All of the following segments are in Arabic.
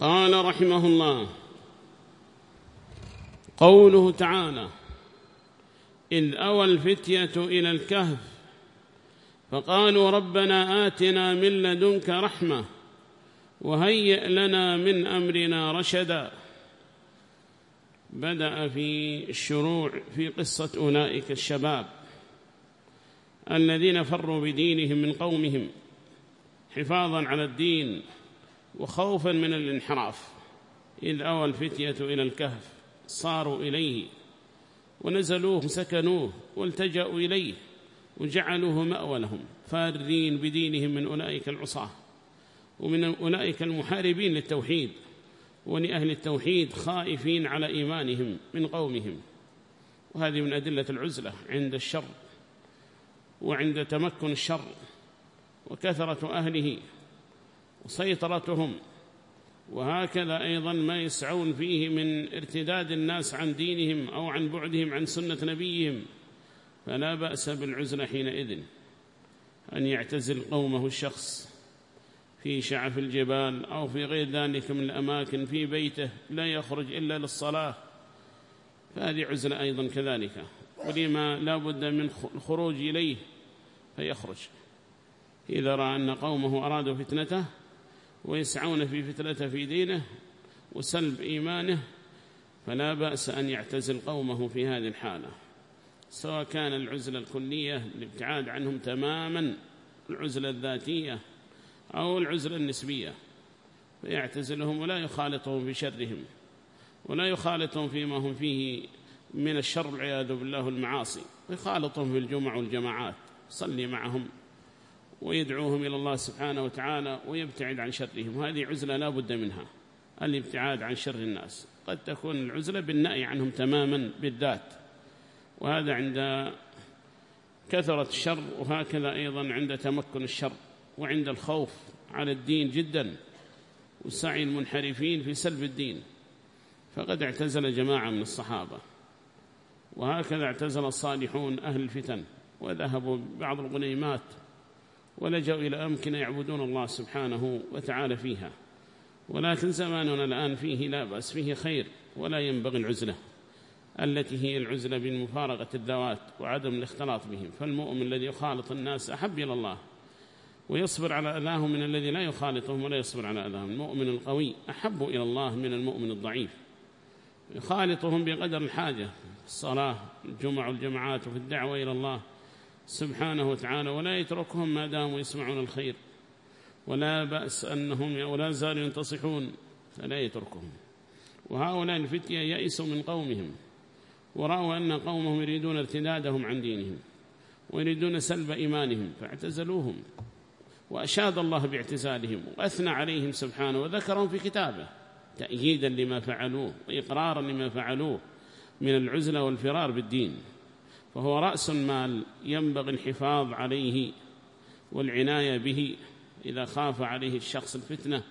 قال رحمه الله قوله تعالى إذ أوى الفتية إلى الكهف فقالوا ربنا آتنا من لدنك رحمة وهيئ لنا من أمرنا رشدا. بدأ في الشروع في قصة أولئك الشباب الذين فروا بدينهم من قومهم حفاظا على الدين. وخوفا من الانحراف. إذ أوى الفتية إلى الكهف صاروا إليه ونزلوه سكنوه والتجأوا إليه وجعلوه مأوى لهم فارين بدينهم من أولئك العصاة ومن أولئك المحاربين للتوحيد ولأهل التوحيد خائفين على إيمانهم من قومهم. وهذه من أدلة العزلة عند الشر وعند تمكن الشر وكثرة أهله وسيطرتهم. وهكذا أيضا ما يسعون فيه من ارتداد الناس عن دينهم أو عن بعدهم عن سنة نبيهم. فلا بأس بالعزلة حينئذ أن يعتزل قومه الشخص في شعف الجبال أو في غير ذلك من الأماكن في بيته لا يخرج إلا للصلاة. فهذه عزلة أيضا كذلك. ولما لا بد من الخروج إليه فيخرج. إذا رأى أن قومه أرادوا فتنته ويسعون في فتنته في دينه وسلب إيمانه فلا بأس أن يعتزل قومه في هذه الحالة. سواء كان العزلة الكلية الابتعاد عنهم تماما العزلة الذاتية أو العزلة النسبية فيعتزلهم ولا يخالطهم في شرهم ولا يخالطهم فيما هم فيه من الشر العياذ بالله المعاصي ويخالطهم في الجمع والجماعات. صلي معهم. ويدعوهم إلى الله سبحانه وتعالى ويبتعد عن شرهم. وهذه عزلة لا بد منها الابتعاد عن شر الناس. قد تكون العزلة بالنأي عنهم تماما بالذات وهذا عند كثرة الشر وهكذا أيضا عند تمكن الشر وعند الخوف على الدين جدا وسعي المنحرفين في سلب الدين. فقد اعتزل جماعة من الصحابة وهكذا اعتزل الصالحون أهل الفتن وذهبوا بعض الغنيمات ولجأوا إلى أمكنة يعبدون الله سبحانه وتعالى فيها. ولكن زماننا الآن فيه لا بأس فيه خير ولا ينبغي العزلة التي هي العزلة بمفارقة الذوات وعدم الاختلاط بهم. فالمؤمن الذي يخالط الناس أحب إلى الله ويصبر على أذاهم من الذي لا يخالطهم ولا يصبر على أذاهم. المؤمن القوي أحب إلى الله من المؤمن الضعيف يخالطهم بقدر الحاجة الصلاة الجمع والجماعات وفي الدعوة إلى الله. سبحانه وتعالى ولا يتركهم ما داموا يسمعون الخير ولا بأس أنهم ولا زالوا ينتصحون فلا يتركهم. وهؤلاء الفتية يئسوا من قومهم ورأوا أن قومهم يريدون ارتدادهم عن دينهم ويريدون سلب إيمانهم فاعتزلوهم. وأشاد الله باعتزالهم وأثنى عليهم سبحانه وذكرهم في كتابه تأييدا لما فعلوه وإقرارا لما فعلوه من العزلة والفرار بالدين. فهو رأس المال ينبغي الحفاظ عليه والعناية به إذا خاف عليه الشخص الفتنة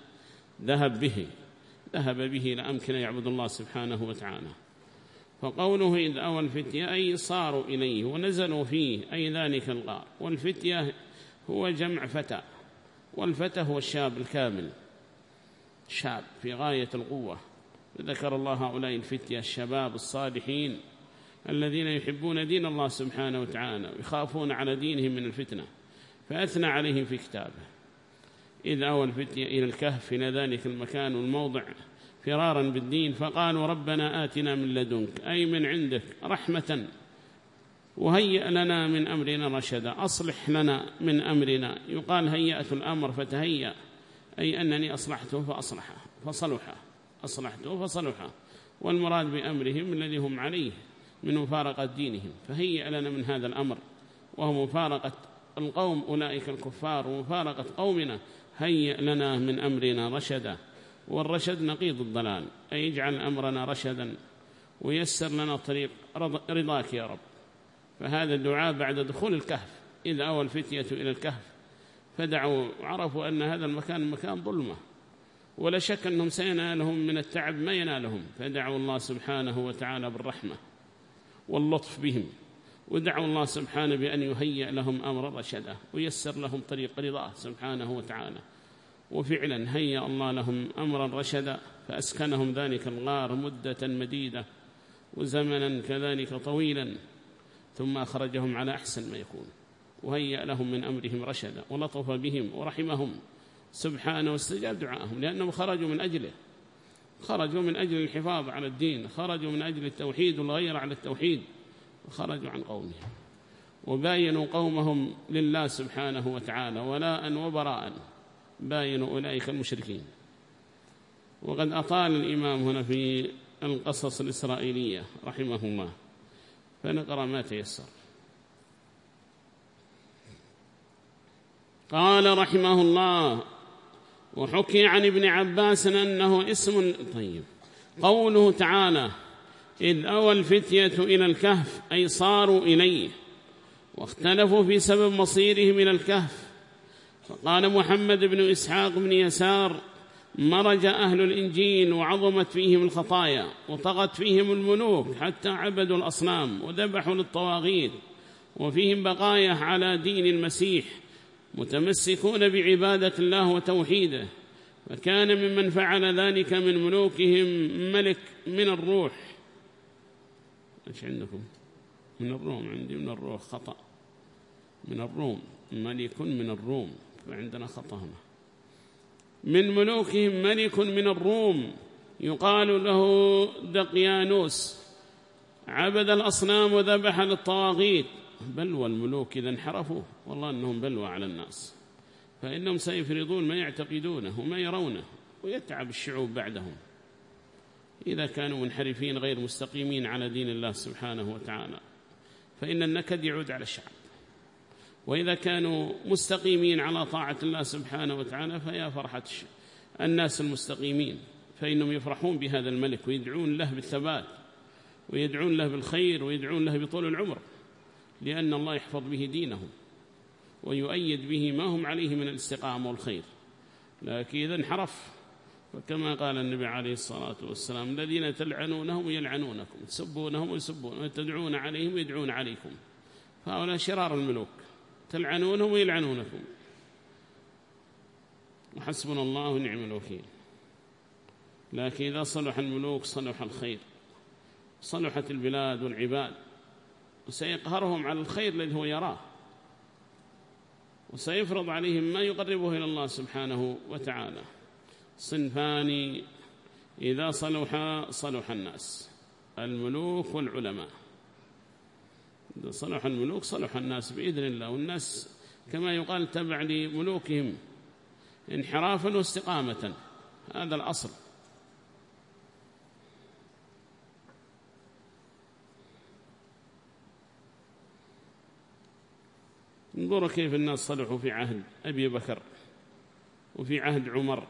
ذهب به ذهب به إلى أمكن يعبد الله سبحانه وتعالى. فقوله إذ أوى الفتية أي صاروا إليه ونزلوا فيه أي ذلك الغار. والفتية هو جمع فتى والفتى هو الشاب الكامل شاب في غاية القوة. ذكر الله هؤلاء الفتية الشباب الصالحين الذين يحبون دين الله سبحانه وتعالى ويخافون على دينهم من الفتنة فأثنى عليهم في كتابه. إذ أوى الفتية إلى الكهف إلى ذلك المكان والموضع فرارا بالدين فقالوا ربنا آتنا من لدنك أي من عندك رحمة. وهيئ لنا من أمرنا رشدا أصلح لنا من أمرنا. يقال هيأت الأمر فتهيأ أي أنني أصلحته فأصلحه فصلحه أصلحته فصلحه. والمراد بأمرهم الذي هم عليه. من مفارقة دينهم فهيئ لنا من هذا الأمر وهو مفارقة القوم أولئك الكفار ومفارقة قومنا هيئ لنا من أمرنا رشدا والرشد نقيض الضلال أي اجعل أمرنا رشدا ويسر لنا طريق رضاك يا رب. فهذا الدعاء بعد دخول الكهف إذا أوى الفتية إلى الكهف فدعوا عرفوا أن هذا المكان مكان ظلمة ولا شك أنهم سينالهم من التعب ما ينالهم فدعوا الله سبحانه وتعالى بالرحمة. واللطف بهم. ودعوا الله سبحانه بأن يهيئ لهم أمر رشده ويسر لهم طريق رضاه سبحانه وتعالى. وفعلا هيأ الله لهم أمرا رشدا فأسكنهم ذلك الغار مدة مديدة وزمنا كذلك طويلا ثم أخرجهم على أحسن ما يكون. وهيأ لهم من أمرهم رشدا ولطف بهم ورحمهم. سبحانه واستجاب دعاءهم لأنهم خرجوا من أجله. خرجوا من أجل الحفاظ على الدين خرجوا من أجل التوحيد والغير على التوحيد وخرجوا عن قومهم. وباينوا قومهم لله سبحانه وتعالى ولاء وبراء باينوا أولئك المشركين. وقد أطال الإمام هنا في القصص الإسرائيلية رحمه الله فنقرأ ما تيسر. قال رحمه الله وحكي عن ابن عباس أنه اسم طيب. قوله تعالى إذ أوى الفتية إلى الكهف أي صاروا إليه واختلفوا في سبب مصيرهم إلى الكهف. فقال محمد بن إسحاق بن يسار مرج أهل الإنجيل وعظمت فيهم الخطايا وطغت فيهم الملوك حتى عبدوا الأصنام وذبحوا للطواغيت وفيهم بقايا على دين المسيح. متمسكون بعبادة الله وتوحيده فكان ممن فعل ذلك من ملوكهم ملك من الروح. إيش عندكم؟ من الروم عندي من الروح خطأ. من الروم ملك من الروم فعندنا خطأ هنا. من ملوكهم ملك من الروم يقال له دقيانوس. عبد الأصنام وذبح للطواغيت. بلوى الملوك إذا انحرفوا والله أنهم بلوى على الناس. فإنهم سيفرضون ما يعتقدونه وما يرونه ويتعب الشعوب بعدهم. إذا كانوا منحرفين غير مستقيمين على دين الله سبحانه وتعالى فإن النكد يعود على الشعب. وإذا كانوا مستقيمين على طاعة الله سبحانه وتعالى فيا فرحة الناس المستقيمين. فإنهم يفرحون بهذا الملك ويدعون له بالثبات ويدعون له بالخير ويدعون له بطول العمر. لأن الله يحفظ به دينهم ويؤيد به ما هم عليه من الاستقامة والخير. لكن إذا انحرف فكما قال النبي عليه الصلاة والسلام الذين تلعنونهم يلعنونكم تسبونهم ويسبون وتدعون عليهم ويدعون عليكم. فهؤلاء شرار الملوك تلعنونهم ويلعنونكم. وحسبنا الله ونعم الوكيل. لكن إذا صلح الملوك صلح الخير صلحت البلاد والعباد. وسيقهرهم على الخير الذي هو يراه. وسيفرض عليهم ما يقربه إلى الله سبحانه وتعالى. صنفان إذا صلح صلح الناس. الملوك والعلماء. إذا صلح الملوك صلح الناس بإذن الله. والناس كما يقال تبع لملوكهم. انحرافا واستقامة. هذا الأصل. انظروا كيف الناس صلحوا في عهد أبي بكر وفي عهد عمر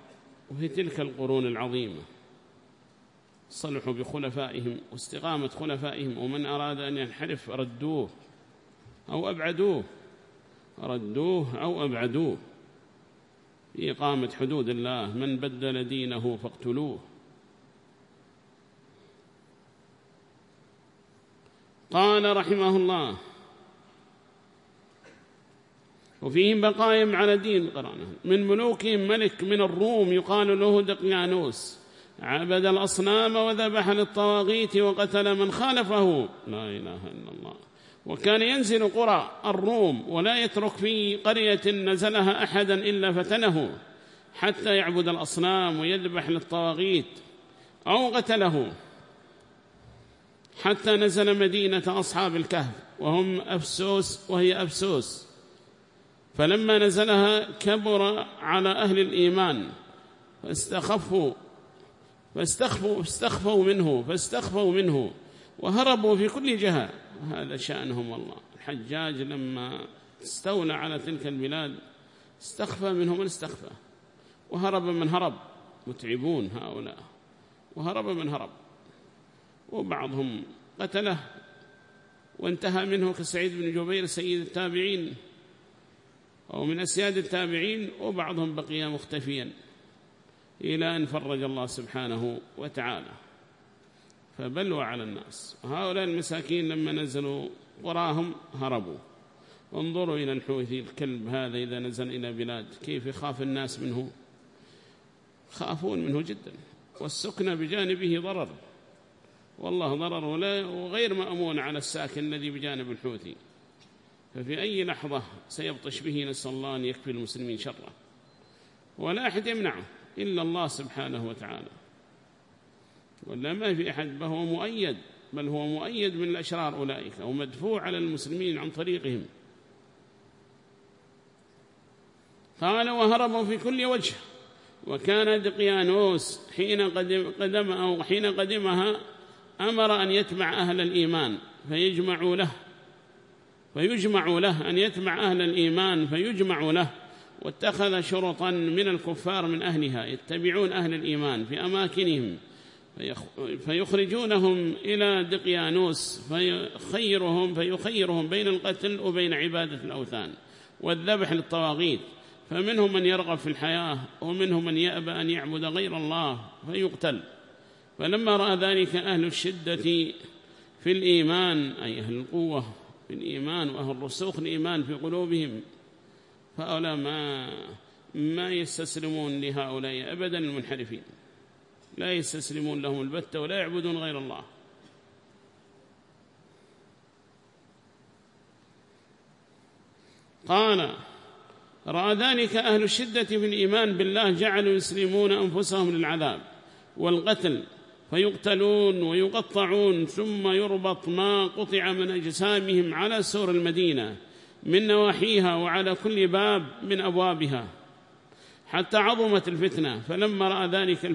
وفي تلك القرون العظيمة. صلحوا بخلفائهم واستقامة خلفائهم ومن أراد أن ينحرف ردوه أو أبعدوه ردوه أو أبعدوه. في إقامة حدود الله من بدل دينه فاقتلوه. قال رحمه الله وفيهم بقايم على دين قرأنا من ملوكهم ملك من الروم يقال له دقيانوس. عبد الأصنام وذبح للطواغيت وقتل من خالفه. لا إله إلا الله. وكان ينزل قرى الروم ولا يترك في قرية نزلها أحدا إلا فتنه حتى يعبد الأصنام ويذبح للطواغيت أو قتله حتى نزل مدينة أصحاب الكهف. وهم أفسوس وهي أفسوس. فلما نزلها كبر على أهل الإيمان فاستخفوا فاستخفوا استخفوا منه فاستخفوا منه وهربوا في كل جهة. هذا شأنهم والله. الحجاج لما استولى على تلك البلاد استخفى منهم من استخفى. وهرب من هرب. متعبون هؤلاء. وهرب من هرب. وبعضهم قتله وانتهى منه كسعيد بن جبير سيد التابعين. أو من أسياد التابعين وبعضهم بقي مختفيا إلى أن فرج الله سبحانه وتعالى. فبلوا على الناس. هؤلاء المساكين لما نزلوا وراهم هربوا. انظروا إلى الحوثي الكلب هذا إذا نزل إلى بلاد كيف يخاف الناس منه؟ خافون منه جدا. والسكن بجانبه ضرر. والله ضرر وغير مأمون على الساكن الذي بجانب الحوثي. ففي أي لحظة سيبطش به نسأل الله أن يكفي المسلمين شره. ولا أحد يمنعه إلا الله سبحانه وتعالى. ولا ما في أحد فهو مؤيد بل هو مؤيد من الأشرار أولئك ومدفوع على المسلمين عن طريقهم. قال وهربوا في كل وجه. وكان دقيانوس حين قدم, قدم أو حين قدمها أمر أن يتبع أهل الإيمان فيجمعوا له. فيجمع له أن يتبع أهل الإيمان فيجمع له. واتخذ شرطا من الكفار من أهلها يتبعون أهل الإيمان في أماكنهم. فيخرجونهم إلى دقيانوس فيخيرهم فيخيرهم بين القتل وبين عبادة الأوثان والذبح للطواغيت. فمنهم من يرغب في الحياة ومنهم من يأبى أن يعبد غير الله فيقتل. فلما رأى ذلك أهل الشدة في الإيمان أي أهل القوة الإيمان وأهل رسوخ الإيمان في قلوبهم فأولا ما ما يستسلمون لهؤلاء أبدا المنحرفين. لا يستسلمون لهم البتة ولا يعبدون غير الله. قال رأى ذلك أهل الشدة في الإيمان بالله جعلوا يسلمون أنفسهم للعذاب والقتل فيقتلون ويقطعون ثم يربط ما قطع من أجسامهم على سور المدينة من نواحيها وعلى كل باب من أبوابها حتى عظمت الفتنة. فلما رأى ذلك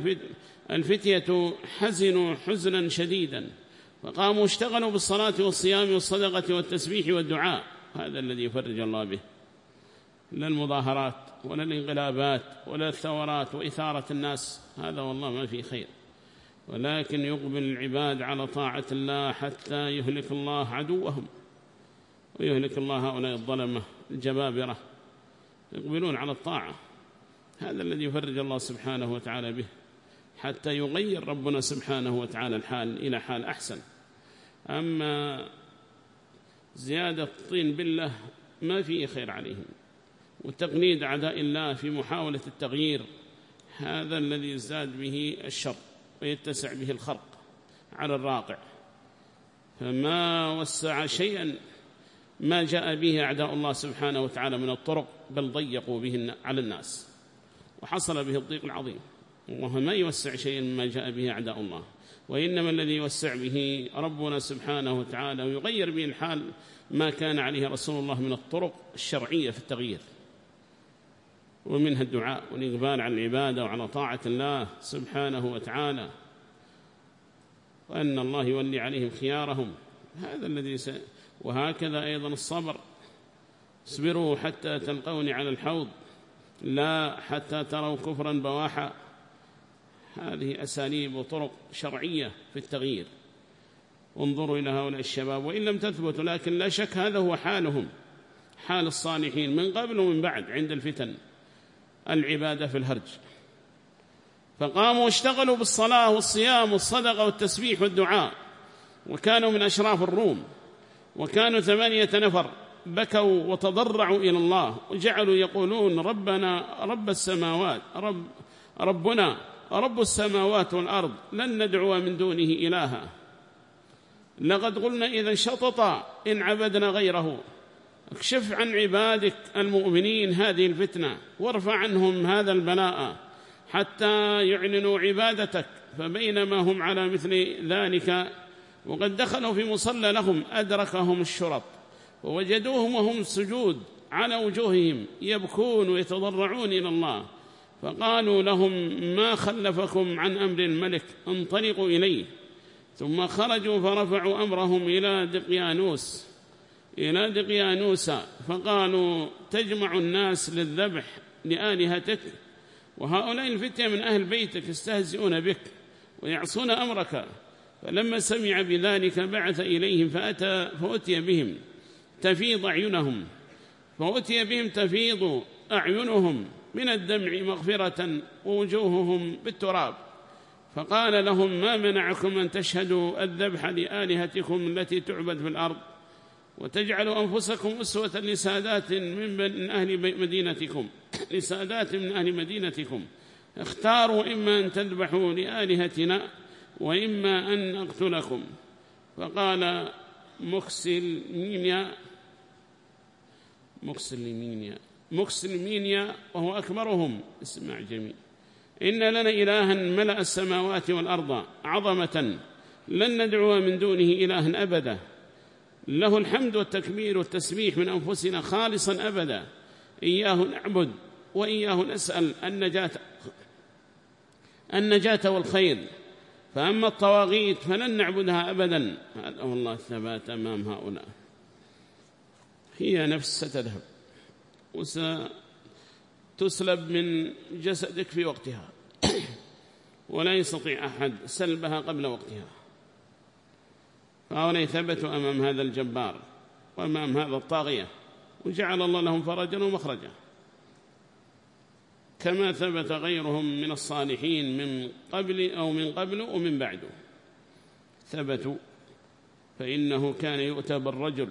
الفتية حزنوا حزنا شديدا فقاموا اشتغلوا بالصلاة والصيام والصدقة والتسبيح والدعاء. هذا الذي يفرج الله به. لا المظاهرات ولا الانقلابات ولا الثورات وإثارة الناس. هذا والله ما في خير. ولكن يقبل العباد على طاعة الله حتى يهلك الله عدوهم ويهلك الله هؤلاء الظلمة الجبابرة. يقبلون على الطاعة. هذا الذي يفرج الله سبحانه وتعالى به حتى يغير ربنا سبحانه وتعالى الحال إلى حال أحسن. أما زيادة الطين بالله ما فيه خير عليهم. وتقنيد أعداء الله في محاولة التغيير هذا الذي يزداد به الشر. ويتسع به الخرق على الراقع. فما وسع شيئا ما جاء به أعداء الله سبحانه وتعالى من الطرق بل ضيقوا به على الناس. وحصل به الضيق العظيم. الله ما يوسع شيئا مما جاء به أعداء الله. وإنما الذي يوسع به ربنا سبحانه وتعالى ويغير به الحال ما كان عليه رسول الله من الطرق الشرعية في التغيير. ومنها الدعاء والإقبال على العبادة وعلى طاعة الله سبحانه وتعالى. وأن الله يولي عليهم خيارهم. هذا الذي س... وهكذا أيضا الصبر. اصبروا حتى تلقوني على الحوض. لا حتى تروا كفرا بواحا. هذه أساليب وطرق شرعية في التغيير. انظروا إلى هؤلاء الشباب وإن لم تثبتوا لكن لا شك هذا هو حالهم. حال الصالحين من قبل ومن بعد عند الفتن. العبادة في الهرج. فقاموا واشتغلوا بالصلاة والصيام والصدقة والتسبيح والدعاء. وكانوا من أشراف الروم. وكانوا ثمانية نفر. بكوا وتضرعوا إلى الله. وجعلوا يقولون ربنا رب السماوات رب ربنا رب السماوات والأرض. لن ندعو من دونه إلها. لقد قلنا إذا شطط إن عبدنا غيره. اكشف عن عبادك المؤمنين هذه الفتنة وارفع عنهم هذا البلاء حتى يعلنوا عبادتك فبينما هم على مثل ذلك وقد دخلوا في مصلى لهم أدركهم الشرط ووجدوهم وهم سجود على وجوههم يبكون ويتضرعون إلى الله فقالوا لهم ما خلفكم عن أمر الملك انطلقوا إليه ثم خرجوا فرفعوا أمرهم إلى دقيانوس. إلى دقيانوس فقالوا تجمع الناس للذبح لآلهتك وهؤلاء الفتية من أهل بيتك يستهزئون بك ويعصون أمرك. فلما سمع بذلك بعث إليهم فأتى فأتي بهم تفيض أعينهم فأتي بهم تفيض أعينهم من الدمع مغفرة ووجوههم بالتراب. فقال لهم ما منعكم أن تشهدوا الذبح لآلهتكم التي تعبد في الأرض؟ وتجعلوا أنفسكم أسوة لسادات من أهل مدينتكم. لسادات من أهل مدينتكم. اختاروا إما أن تذبحوا لآلهتنا وإما أن أقتلكم. فقال مكسلمينيا مكسلمينيا مكسلمينيا وهو أكبرهم. اسمع جميل. إن لنا إلها ملأ السماوات والأرض عظمة. لن ندعو من دونه إلها أبدا. له الحمد والتكبير والتسبيح من أنفسنا خالصا أبدا. إياه نعبد وإياه نسأل النجاة النجاة والخير. فأما الطواغيت فلن نعبدها أبدا. هذا والله الثبات أمام هؤلاء. هي نفس ستذهب وستسلب من جسدك في وقتها. ولا يستطيع أحد سلبها قبل وقتها. فهؤلاء ثبتوا أمام هذا الجبار وأمام هذا الطاغية وجعل الله لهم فرجا ومخرجا. كما ثبت غيرهم من الصالحين من قبل أو من قبل ومن بعده ثبتوا فإنه كان يؤتى بالرجل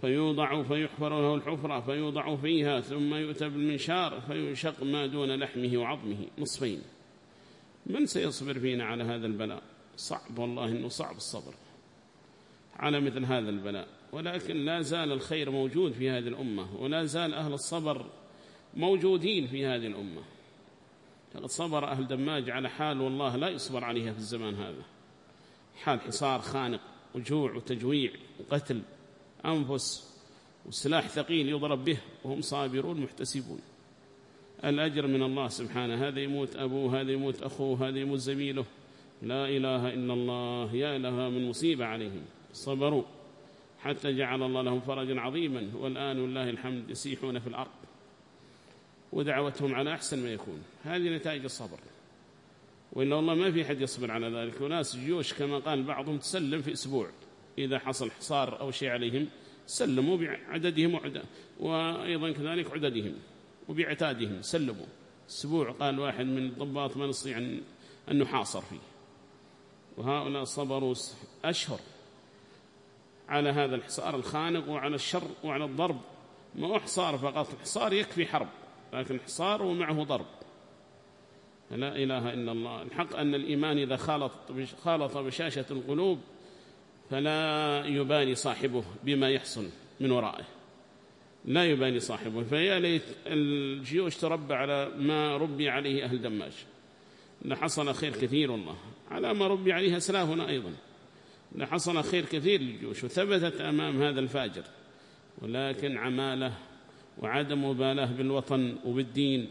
فيوضع فيحفر له الحفرة فيوضع فيها ثم يؤتى بالمنشار فيشق ما دون لحمه وعظمه نصفين. من سيصبر فينا على هذا البلاء؟ صعب والله إنه صعب الصبر على مثل هذا البلاء. ولكن لا زال الخير موجود في هذه الأمة ولا زال أهل الصبر موجودين في هذه الأمة. لقد صبر أهل دماج على حال والله لا يصبر عليها في الزمان هذا. حال حصار خانق وجوع وتجويع وقتل أنفس وسلاح ثقيل يضرب به وهم صابرون محتسبون. الأجر من الله سبحانه هذا يموت أبوه هذا يموت أخوه هذا يموت زميله. لا إله إلا الله يا لها من مصيبة عليهم. صبروا حتى جعل الله لهم فرجا عظيما. والآن والله الحمد يسيحون في الأرض ودعوتهم على أحسن ما يكون. هذه نتائج الصبر. وإلا والله ما في حد يصبر على ذلك. وناس جيوش كما قال بعضهم تسلم في أسبوع. إذا حصل حصار أو شيء عليهم سلموا بعددهم. وأيضا كذلك عددهم وبعتادهم. سلموا. أسبوع قال واحد من الضباط ما نستطيع أن نحاصر فيه. وهؤلاء صبروا أشهر على هذا الحصار الخانق وعلى الشر وعلى الضرب. ما حصار فقط الحصار يكفي حرب لكن حصار ومعه ضرب. لا إله إلا الله. الحق أن الإيمان إذا خالط, خالط بشاشة القلوب فلا يباني صاحبه بما يحصل من ورائه. لا يباني صاحبه. فيا ليت الجيوش تربى على ما ربي عليه أهل دماج لحصل خير كثير والله. على ما ربي عليه أسلافنا أيضا. لحصل خير كثير للجيوش وثبتت أمام هذا الفاجر. ولكن عماله وعدم مبالاه بالوطن وبالدين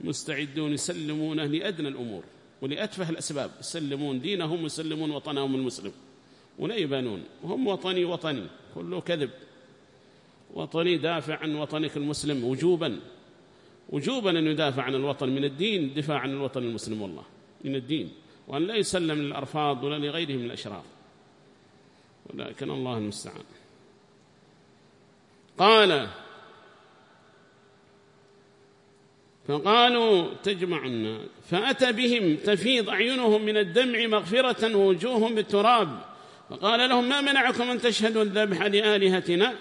مستعدون يسلمونه لأدنى الأمور ولأتفه الأسباب. يسلمون دينهم ويسلمون وطنهم المسلم. ولا يبانون. وهم وطني وطني كله كذب. وطني دافع عن وطنك المسلم وجوبا. وجوبا أن يدافع عن الوطن من الدين دفاع عن الوطن المسلم والله من الدين. وأن لا يسلم للأرفاض ولا لغيره من الأشراف ولكن الله المستعان. قال فقالوا تجمعنا فأتى بهم تفيض أعينهم من الدمع مغفرة ووجوههم بالتراب. فقال لهم ما منعكم أن تشهدوا الذبح لآلهتنا؟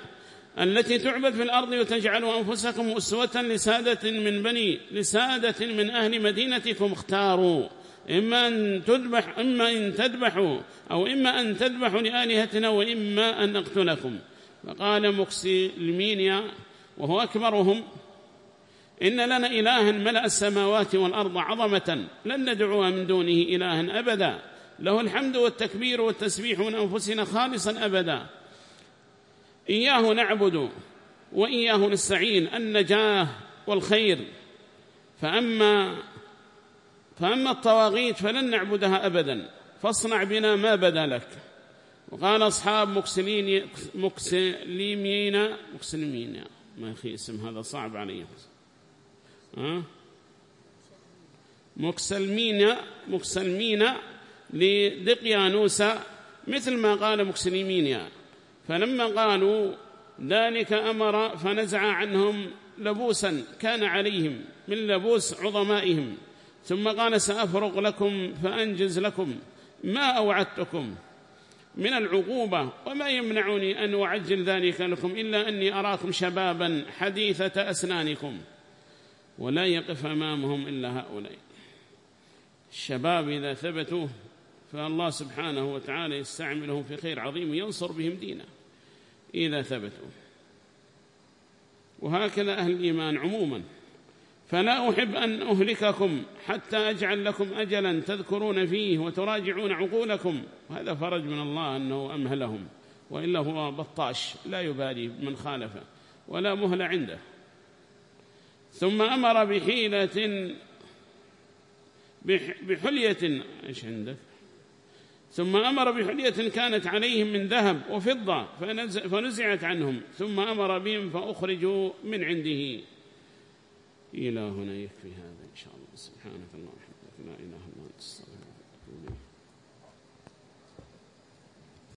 التي تعبد في الأرض وتجعلوا أنفسكم أسوة لسادة من بني لسادة من أهل مدينتكم اختاروا. إما أن تذبح إما أن تذبحوا أو إما أن تذبحوا لآلهتنا وإما أن نقتلكم فقال مكسي المينيا وهو أكبرهم إن لنا إلها ملأ السماوات والأرض عظمة لن ندعو من دونه إلها أبدا. له الحمد والتكبير والتسبيح من أنفسنا خالصا أبدا. إياه نعبد وإياه نستعين النجاة والخير. فأما فأما الطواغيت فلن نعبدها أبدا فاصنع بنا ما بدا لك. وقال أصحاب مكسلين مكسلمين مكسلمين ما أخي اسم هذا صعب علي. مكسلمين مكسلمين لدقيانوس مثل ما قال مكسلمين فلما قالوا ذلك أمر فنزع عنهم لبوسا كان عليهم من لبوس عظمائهم. ثم قال سأفرغ لكم فأنجز لكم ما أوعدتكم من العقوبة وما يمنعني أن أعجل ذلك لكم إلا أني أراكم شبابا حديثة أسنانكم ولا يقف أمامهم إلا هؤلاء. الشباب إذا ثبتوا فالله سبحانه وتعالى يستعملهم في خير عظيم ينصر بهم دينه. إذا ثبتوا. وهكذا أهل الإيمان عموما. فلا أحب أن أهلككم حتى أجعل لكم أجلا تذكرون فيه وتراجعون عقولكم. وهذا فرج من الله أنه أمهلهم. وإلا هو بطاش لا يبالي من خالفه ولا مهل عنده. ثم أمر بحيلة بحلية. إيش عندك؟ ثم أمر بحلية كانت عليهم من ذهب وفضة فنزعت عنهم. ثم أمر بهم فأخرجوا من عنده. إلى هنا يكفي هذا إن شاء الله. سبحانك اللهم لا إله